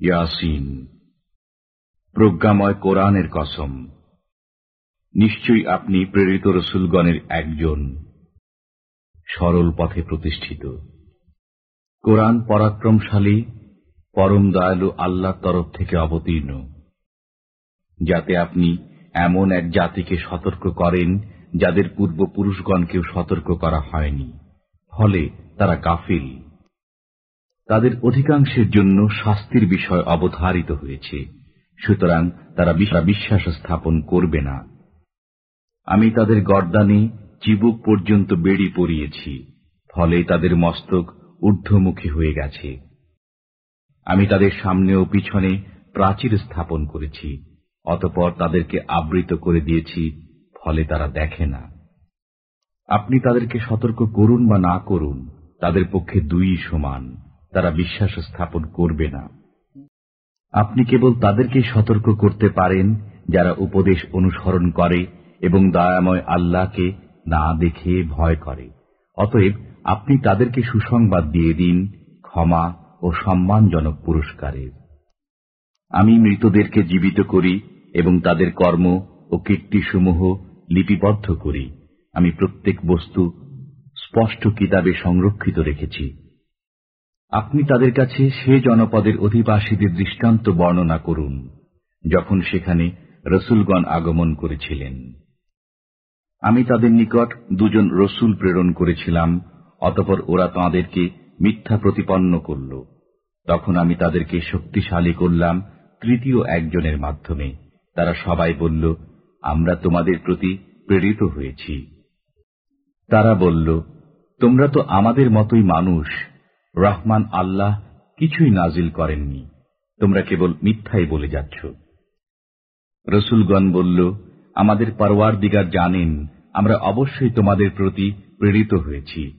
ইয়াসিন, প্রজ্ঞাময় কোরআনের কসম। নিশ্চয়ই আপনি প্রেরিত রসুলগণের একজন সরল পথে প্রতিষ্ঠিত। কোরআন পরাক্রমশালী, পরম দয়ালু আল্লাহর তরফ থেকে অবতীর্ণ। যাতে আপনি এমন এক জাতিকে সতর্ক করেন যাদের পূর্বপুরুষগণকেও সতর্ক করা হয়নি। ফলে তারা কাফিল তাদের অধিকাংশের জন্য শাস্তির বিষয় অবধারিত হয়েছে, সুতরাং তারা বিশ্বাস স্থাপন করবে না। আমি তাদের গর্দানে চিবুক পর্যন্ত বেড়ি পরিয়েছি, ফলে তাদের মস্তক ঊর্ধ্বমুখী হয়ে গেছে। আমি তাদের সামনে ও পিছনে প্রাচীর স্থাপন করেছি, অতপর তাদেরকে আবৃত করে দিয়েছি, ফলে তারা দেখে না। আপনি তাদেরকে সতর্ক করুন বা না করুন, তাদের পক্ষে দুই সমান। তারা বিশ্বাস স্থাপন করবে না। আপনি কেবল তাদেরকে সতর্ক করতে পারেন যারা উপদেশ অনুসরণ করে এবং দয়াময় আল্লাহকে না দেখে ভয় করে। অতএব আপনি তাদেরকে সুসংবাদ দিয়ে দিন, ক্ষমা ও সম্মানজনক পুরস্কারের। আমি মৃতদেরকে জীবিত করি এবং তাদের কর্ম ও কীর্তিসমূহ লিপিবদ্ধ করি। আমি প্রত্যেক বস্তু স্পষ্ট কিতাবে সংরক্ষিত রেখেছি। আপনি তাদের কাছে সে জনপদের অধিবাসীদের দৃষ্টান্ত বর্ণনা করুন, যখন সেখানে রসুলগণ আগমন করেছিলেন। আমি তাদের নিকট দুজন রসুল প্রেরণ করেছিলাম, অতপর ওরা তাঁদেরকে মিথ্যা প্রতিপন্ন করল। তখন আমি তাদেরকে শক্তিশালী করলাম তৃতীয় একজনের মাধ্যমে। তারা সবাই বলল, আমরা তোমাদের প্রতি প্রেরিত হয়েছি। তারা বলল, তোমরা তো আমাদের মতোই মানুষ রহমান আল্লাহ কিছুই নাজিল করেননি। তোমরা কেবল মিথ্যাই বলে যাচ্ছ। রসুলগণ বলল, আমাদের পরওয়ার দিগার জানেন, আমরা অবশ্যই তোমাদের প্রতি প্রেরিত হয়েছি।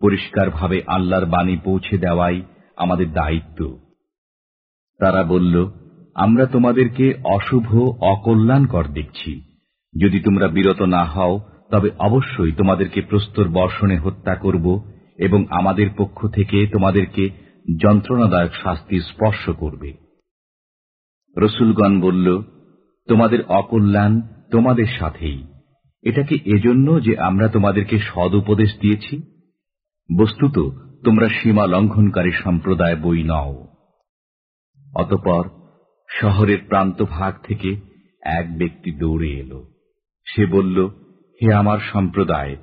পরিষ্কারভাবে আল্লাহর বাণী পৌঁছে দেওয়াই আমাদের দায়িত্ব। তারা বলল, আমরা তোমাদেরকে অশুভ, অকল্যাণকর দেখছি। যদি তোমরা বিরত না হও, তবে অবশ্যই তোমাদেরকে প্রস্তর বর্ষণে হত্যা করব এবং আমাদের পক্ষ থেকে তোমাদেরকে যন্ত্রণাদায়ক শাস্তি স্পর্শ করবে। রসুলগণ বলল, তোমাদের অকল্যাণ তোমাদের সাথেই। এটা কি এজন্য যে আমরা তোমাদেরকে সদ উপদেশ দিয়েছি? বস্তুত, তোমরা সীমা লঙ্ঘনকারী সম্প্রদায় বই নও। অতপর, শহরের প্রান্ত ভাগ থেকে এক ব্যক্তি দৌড়ে এলো। সে বলল, হে আমার সম্প্রদায়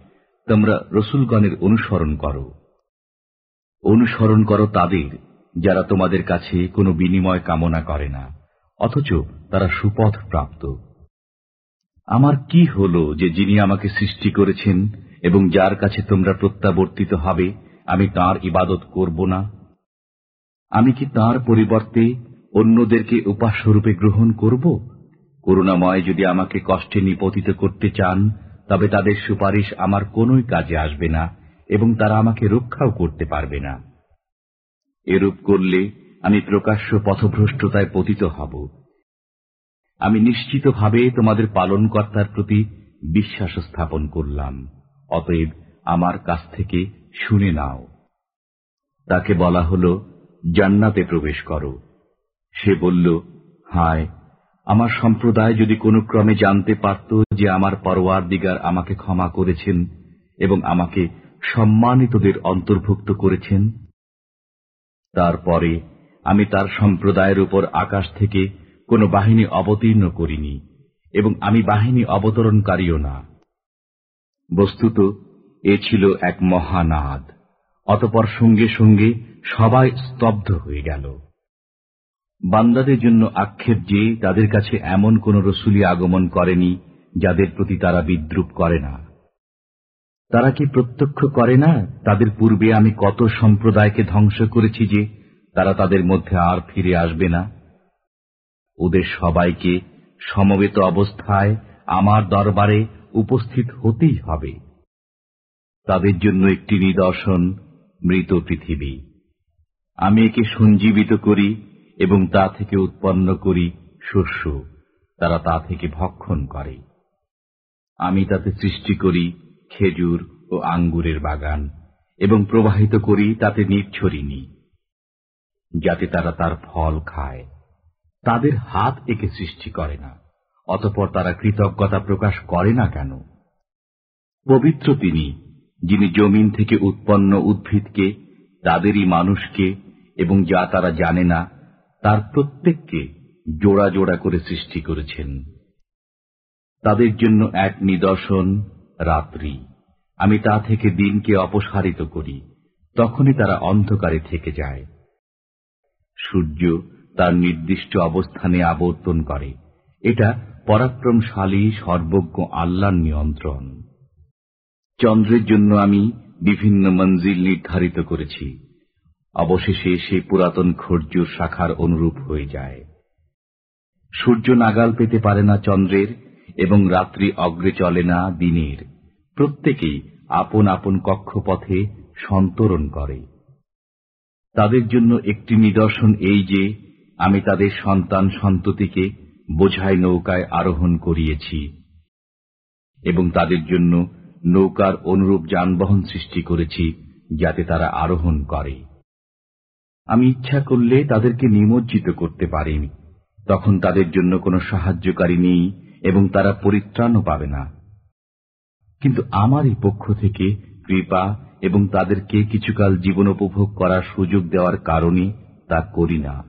তোমরা রসুলগণের অনুসরণ করো। অনুসরণ করো তাদের, যারা তোমাদের কাছে কোনো বিনিময় কামনা করে না, অথচ তারা সুপথ প্রাপ্ত। আমার কি হল যে যিনি আমাকে সৃষ্টি করেছেন এবং যার কাছে তোমরা প্রত্যাবর্তিত হবে, আমি তার ইবাদত করব না? আমি কি তার পরিবর্তে অন্যদেরকে উপাস্যরূপে গ্রহণ করব? করুণাময় যদি আমাকে কষ্টে নিপতিত করতে চান তবে তাদের সুপারিশ আমার কোনই কাজে আসবে না এবং তারা আমাকে রক্ষাও করতে পারবে না। এরূপ করলে আমি প্রকাশ্য পথভ্রষ্টতায় পতিত হব। আমি নিশ্চিতভাবে তোমাদের পালনকর্তার প্রতি বিশ্বাস স্থাপন করলাম। অতএব আমার কাছ থেকে শুনে নাও। তাকে বলা হল, জান্নাতে প্রবেশ করো। সে বলল, হায় আমার সম্প্রদায় যদি কোনো ক্রমে জানতে পারত যে আমার পরোয়ার দিগার আমাকে ক্ষমা করেছেন এবং আমাকে সম্মানিতদের অন্তর্ভুক্ত করেছেন, তারপরে আমি তার সম্প্রদায়ের উপর আকাশ থেকে কোন বাহিনী অবতীর্ণ করিনি এবং আমি বাহিনী অবতরণকারীও না। বস্তুত, এ ছিল এক মহানাদ। অতপর সঙ্গে সঙ্গে সবাই স্তব্ধ হয়ে গেল। বান্দাদের জন্য আক্ষেপ যে তাদের কাছে এমন কোন রসুলি আগমন করেনি, যাদের প্রতি তারা বিদ্রুপ করে না। তারা কি প্রত্যক্ষ করে না, তাদের পূর্বে আমি কত সম্প্রদায়কে ধ্বংস করেছি যে তারা তাদের মধ্যে আর ফিরে আসবে না? ওদের সবাইকে সমবেত অবস্থায় আমার দরবারে উপস্থিত হতেই হবে। তাদের জন্য একটি নিদর্শন, মৃত পৃথিবী। আমি একে সঞ্জীবিত করি এবং তা থেকে উৎপন্ন করি শস্য, তারা তা থেকে ভক্ষণ করে। আমি তাতে সৃষ্টি করি খেজুর ও আঙ্গুরের বাগান এবং প্রবাহিত করি তাতে নির্ছরিনি যাতে তারা তার ফল খায়। তাদের হাত একে সৃষ্টি করে না, অতপর তারা কৃতজ্ঞতা প্রকাশ করে না কেন? পবিত্র তিনি, যিনি জমিন থেকে উৎপন্ন উদ্ভিদকে, তাদেরই মানুষকে, এবং যা তারা জানে না তার প্রত্যেককে জোড়া জোড়া করে সৃষ্টি করেছেন। তাদের জন্য এক নিদর্শন, রাত্রি। আমি তা থেকে দিনকে অপসারিত করি, তখনই তারা অন্ধকারে থেকে যায়। সূর্য তার নির্দিষ্ট অবস্থানে আবর্তন করে। এটা পরাক্রমশালী, সর্বজ্ঞ আল্লাহর নিয়ন্ত্রণ। চন্দ্রের জন্য আমি বিভিন্ন মঞ্জিল নির্ধারিত করেছি। অবশেষে সে পুরাতন খর্জুর শাখার অনুরূপ হয়ে যায়। সূর্য নাগাল পেতে পারে না চন্দ্রের, এবং রাত্রি অগ্রে চলে না দিনের। প্রত্যেকেই আপন আপন কক্ষপথে সন্তরণ করে। তাদের জন্য একটি নিদর্শন এই যে, আমি তাদের সন্তান সন্ততিকে বোঝাই নৌকায় আরোহণ করিয়েছি, এবং তাদের জন্য নৌকার অনুরূপ যানবাহন সৃষ্টি করেছি, যাতে তারা আরোহণ করে। আমি ইচ্ছা করলে তাদেরকে নিমজ্জিত করতে পারিনি তখন তাদের জন্য কোনো সাহায্যকারী নেই এবং তারা পরিত্রাণও পাবে না। কিন্তু আমারই পক্ষ থেকে কৃপা এবং তাদেরকে কিছুকাল জীবন উপভোগ করার সুযোগ দেওয়ার কারণে তা করি না।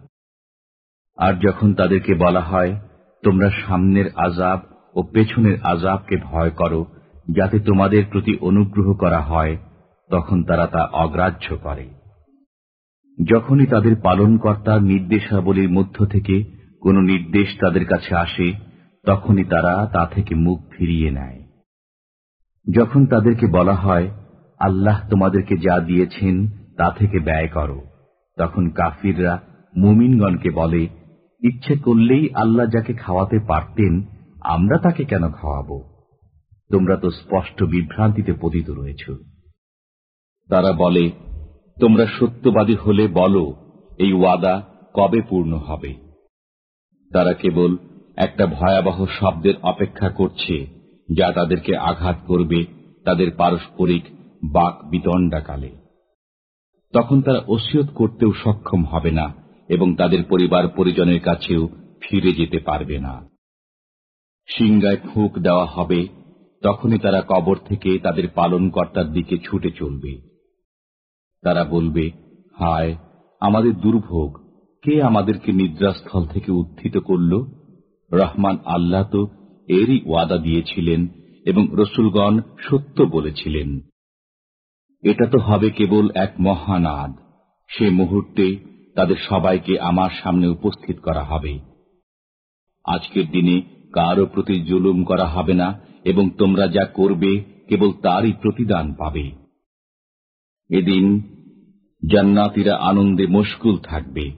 আর যখন তাদেরকে বলা হয়, তোমরা সামনের আজাব ও পেছনের আজাবকে ভয় করো, যাতে তোমাদের প্রতি অনুগ্রহ করা হয়, তখন তারা তা অগ্রাহ্য করে। যখনই তাদের পালনকর্তার নির্দেশাবলীর মধ্য থেকে কোন নির্দেশ তাদের কাছে আসে, তখনই তারা তা থেকে মুখ ফিরিয়ে নেয়। যখন তাদেরকে বলা হয়, আল্লাহ তোমাদেরকে যা দিয়েছেন তা থেকে ব্যয় করো, তখন কাফিররা মুমিনগণকে বলে, ইচ্ছে করলেই আল্লাহ যাকে খাওয়াতে পারতেন, আমরা তাকে কেন খাওয়াবো? তোমরা তো স্পষ্ট বিভ্রান্তিতে পতিত রয়েছ। তারা বলে তোমরা সত্যবাদী হলে বলো, এই ওয়াদা কবে পূর্ণ হবে? তারা কেবল একটা ভয়াবহ শব্দের অপেক্ষা করছে, যা তাদেরকে আঘাত করবে তাদের পারস্পরিক বাক বিতণ্ডাকালে তখন তারা ওসিয়ত করতেও সক্ষম হবে না এবং তাদের পরিবার পরিজনের কাছেও ফিরে যেতে পারবে না। সিংগায় ফুঁক দেওয়া হবে, তখনই তারা কবর থেকে তাদের পালনকর্তার দিকে ছুটে চলবে। তারা বলবে, হায়, আমাদের দুর্ভোগ, কে আমাদেরকে নিদ্রাস্থল থেকে উত্থিত করল? রহমান আল্লাহ তো এরই ওয়াদা দিয়েছিলেন এবং রসুলগণ সত্য বলেছিলেন। এটা তো হবে কেবল এক মহানাদ। সে মুহূর্তে তাদের সবাইকে আমার সামনে উপস্থিত করা হবে। আজকের দিনে কারও প্রতি জুলুম করা হবে না এবং তোমরা যা করবে কেবল তারই প্রতিদান পাবে। এদিন জান্নাতিরা আনন্দে মশগুল থাকবে।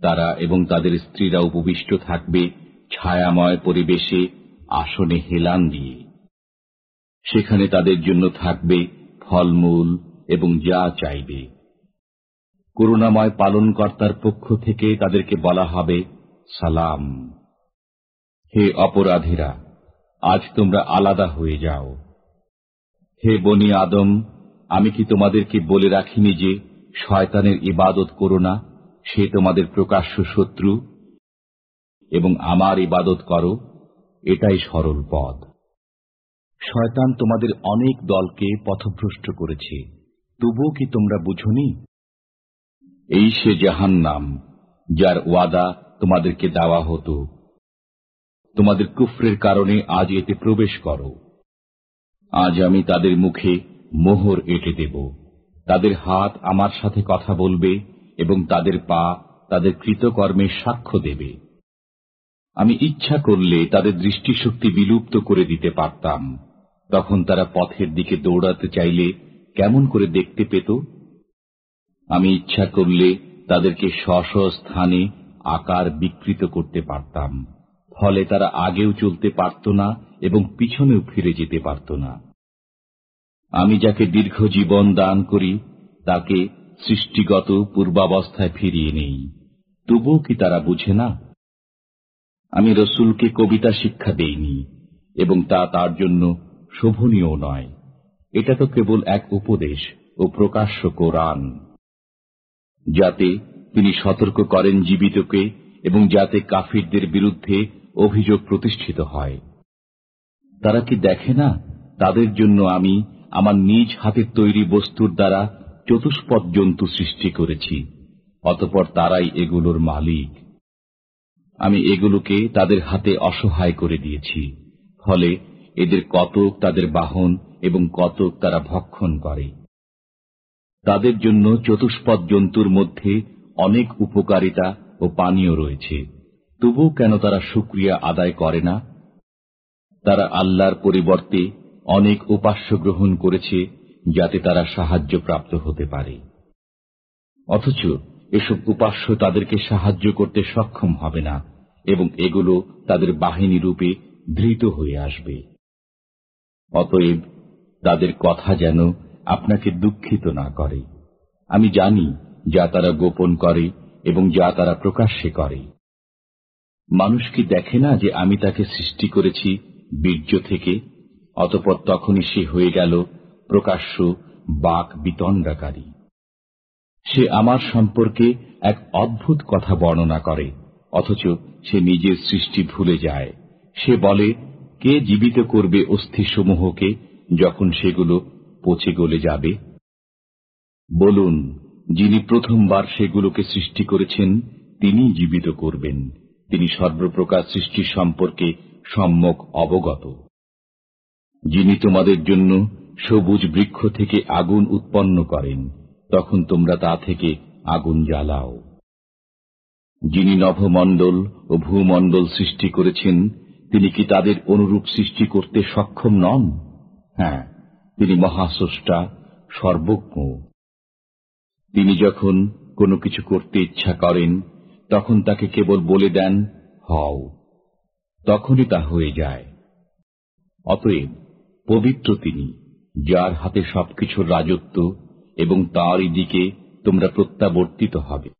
তারা এবং তাদের স্ত্রীরা উপবিষ্ট থাকবে ছায়াময় পরিবেশে আসনে হেলান দিয়ে। সেখানে তাদের জন্য থাকবে ফলমূল এবং যা চাইবে। করুণাময় পালনকর্তার পক্ষ থেকে তাদেরকে বলা হবে সালাম। হে অপরাধীরা, আজ তোমরা আলাদা হয়ে যাও। হে বনি আদম আমি কি তোমাদেরকে বলে রাখিনি যে শয়তানের ইবাদত করো না? সে তোমাদের প্রকাশ্য শত্রু এবং আমার ইবাদত করো। এটাই সরল পথ। শয়তান তোমাদের অনেক দলকে পথভ্রষ্ট করেছে। তবুও কি তোমরা বুঝনি? এই সে জাহান নাম যার ওয়াদা তোমাদেরকে দেওয়া হতো। তোমাদের কুফরের কারণে আজ এতে প্রবেশ করো। আজ আমি তাদের মুখে মোহর এঁটে দেব। তাদের হাত আমার সাথে কথা বলবে এবং তাদের পা তাদের কৃতকর্মের সাক্ষ্য দেবে। আমি ইচ্ছা করলে তাদের দৃষ্টিশক্তি বিলুপ্ত করে দিতে পারতাম। তখন তারা পথের দিকে দৌড়াতে চাইলে কেমন করে দেখতে পেত? আমি ইচ্ছা করলে তাদেরকে স্ব স্থানে আকার বিকৃত করতে পারতাম। ফলে তারা আগেও চলতে পারত না এবং পিছনেও ফিরে যেতে পারত না। আমি যাকে দীর্ঘ জীবন দান করি, তাকে সৃষ্টিগত পূর্বাবস্থায় ফিরিয়ে নেই। তবুও কি তারা বুঝে না? আমি রসুলকে কবিতা শিক্ষা দেইনি, এবং তা তার জন্য শোভনীয় নয়। এটা তো কেবল এক উপদেশ ও প্রকাশ্য কোরআন। যাতে তিনি সতর্ক করেন জীবিতকে এবং যাতে কাফিরদের বিরুদ্ধে অভিযোগ প্রতিষ্ঠিত হয়। তারা কি দেখে না? তাদের জন্য আমি আমার নিজ হাতের তৈরি বস্তুর দ্বারা চতুষ্পদ জন্তু সৃষ্টি করেছি, অতপর তারাই এগুলোর মালিক। আমি এগুলোকে তাদের হাতে অসহায় করে দিয়েছি, ফলে এদের কতক তাদের বাহন এবং কতক তারা ভক্ষণ করে। তাদের জন্য চতুষ্পদ জন্তুর মধ্যে অনেক উপকারিতা ও পানীয় রয়েছে। তবুও কেন তারা সুক্রিয়া আদায় করে না? তারা আল্লাহর পরিবর্তে অনেক উপাস্য গ্রহণ করেছে যাতে তারা সাহায্য প্রাপ্ত হতে পারে। অথচ এসব উপাস্য তাদেরকে সাহায্য করতে সক্ষম হবে না এবং এগুলো তাদের বাহিনী রূপে ধৃত হয়ে আসবে। অতএব তাদের কথা যেন আপনাকে দুঃখিত না করে। আমি জানি যা তারা গোপন করে এবং যা তারা প্রকাশ্যে করে। মানুষ কি দেখে না যে আমি তাকে সৃষ্টি করেছি বীর্য থেকে অতপর তখনই সে হয়ে গেল প্রকাশ্য বাক বিতণ্ডাকারী। সে আমার সম্পর্কে এক অদ্ভুত কথা বর্ণনা করে, অথচ সে নিজের সৃষ্টি ভুলে যায়। সে বলে, কে জীবিত করবে অস্থিসমূহকে যখন সেগুলো পচে গলে যাবে? বলুন, যিনি প্রথমবার সেগুলোকে সৃষ্টি করেছেন, তিনি জীবিত করবেন। তিনি সর্বপ্রকার সৃষ্টি সম্পর্কে সম্যক অবগত। যিনি তোমাদের জন্য সবুজ বৃক্ষ থেকে আগুন উৎপন্ন করেন, তখন তোমরা তা থেকে আগুন জ্বালাও। যিনি নভমণ্ডল ও ভূমণ্ডল সৃষ্টি করেছেন, তিনি কি তাদের অনুরূপ সৃষ্টি করতে সক্ষম নন? হ্যাঁ তিনি মহাস্রষ্টা, সর্বজ্ঞ। তিনি যখন কোনো কিছু করতে ইচ্ছা করেন, তখন তাকে কেবল বলে দেন, হও। তখনই তা হয়ে যায়। অতএব পবিত্র তিনি যার হাতে সবকিছুর রাজত্ব এবং তারই দিকে তোমরা প্রত্যাবর্তিত হবে।